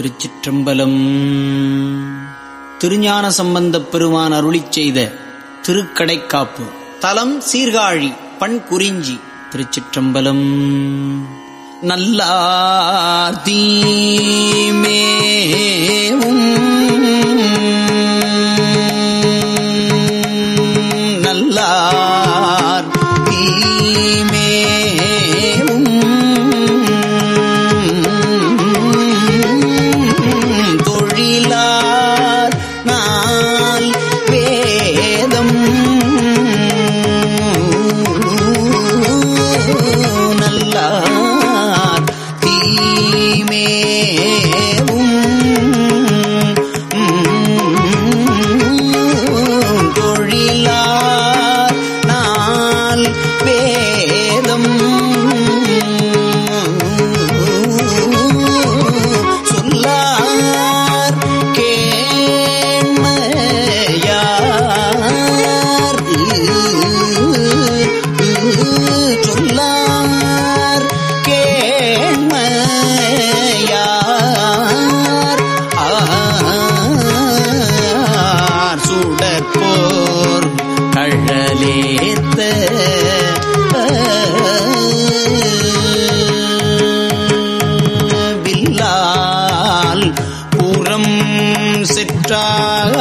திருச்சிற்றம்பலம். திருஞான சம்பந்தப் பெருமான் அருளிச் செய்த திருக்கடைக்காப்பு. தலம் சீர்காழி பண் குறிஞ்சி திருச்சிற்றம்பலம். நல்லார் தீமேவும்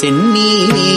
சென்னி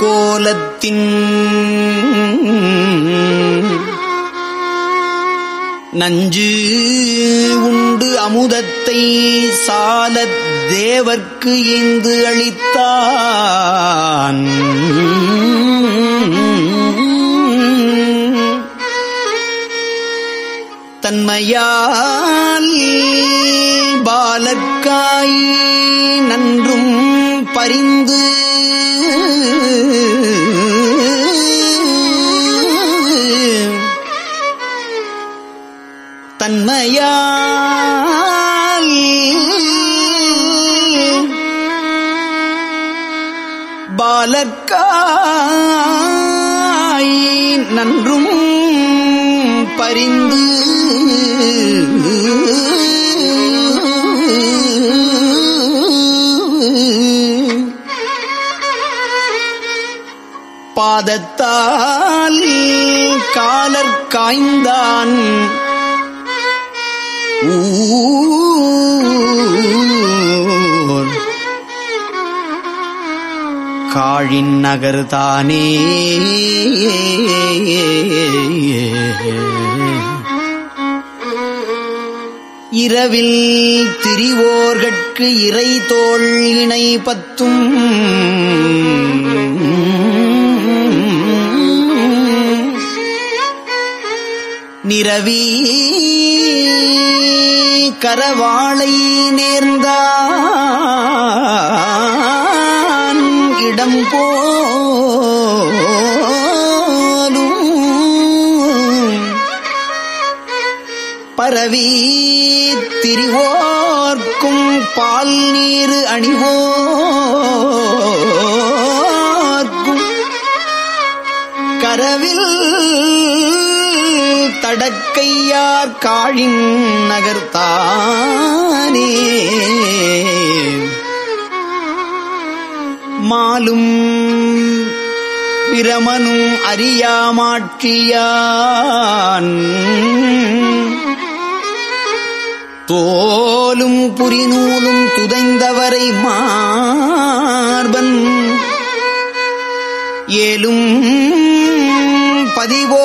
கோலத்தின் நஞ்சு உண்டு அமுதத்தை சாலத் தேவர்க்கு இந்து அளித்தான். தன்மையால் பாலக்காய் நன்றும் பரிந்து அடையால் பாலக்காய் நன்றும் பரிந்து பாதத்தால் காலர் காய்ந்தான் காழின் நகர்தானே. இரவில் திரிவோர்கட்கு இறை தோள் இணை பத்தும். நிரவி கரவாளை நேர்ந்தான் இடம் போலும். பரவி திரிவோர்க்கும் பால் நீர் அணிவோர்க்கும். கரவில் வடக்கையார் காழின் நகர்த்தானே. மாலும் பிரமனும் அறியாமாட்சியான் தோலும் புரிநூலும் துதைந்தவரை மார்பன். ஏலும் பதிவோ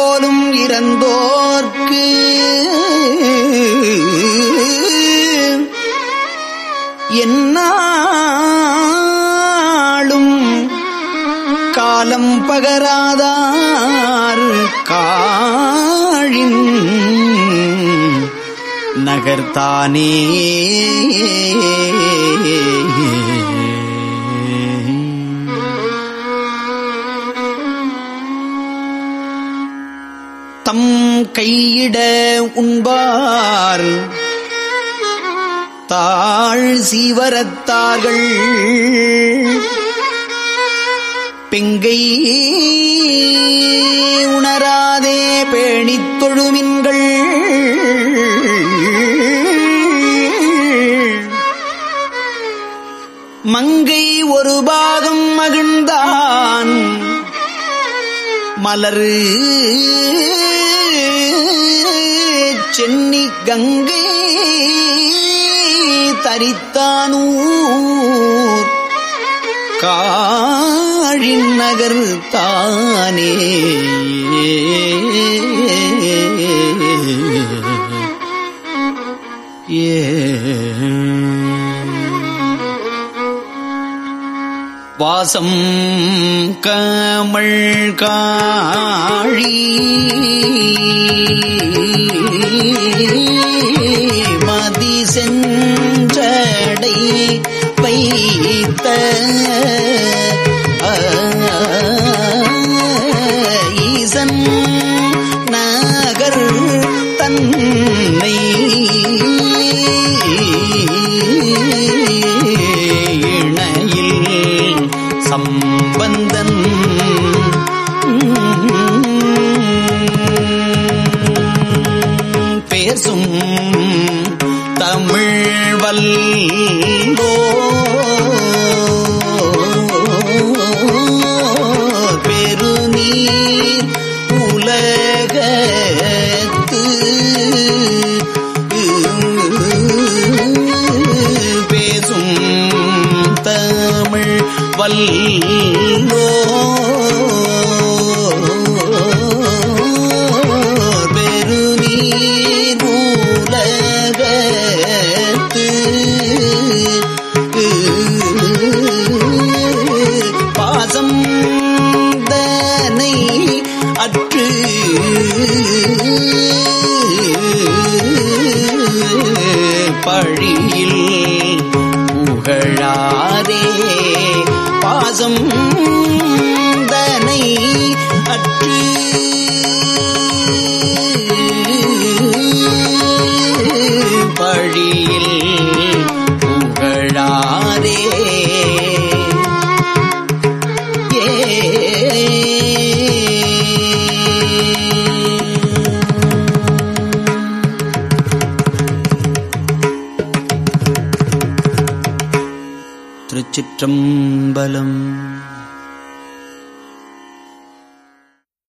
நகர்த்தானே? தம் கையிட உண்பார் தாழ் சீவரத்தார்கள் பெங்கை உணராதே பேணித் தொழுமின்கள் மலரு. சென்னி கங்கை தரித்தானூர். காழின் நகர் தானே. ஏ வாசம் கமல் காழி. புகழாதே. பாசம் चम्बलम्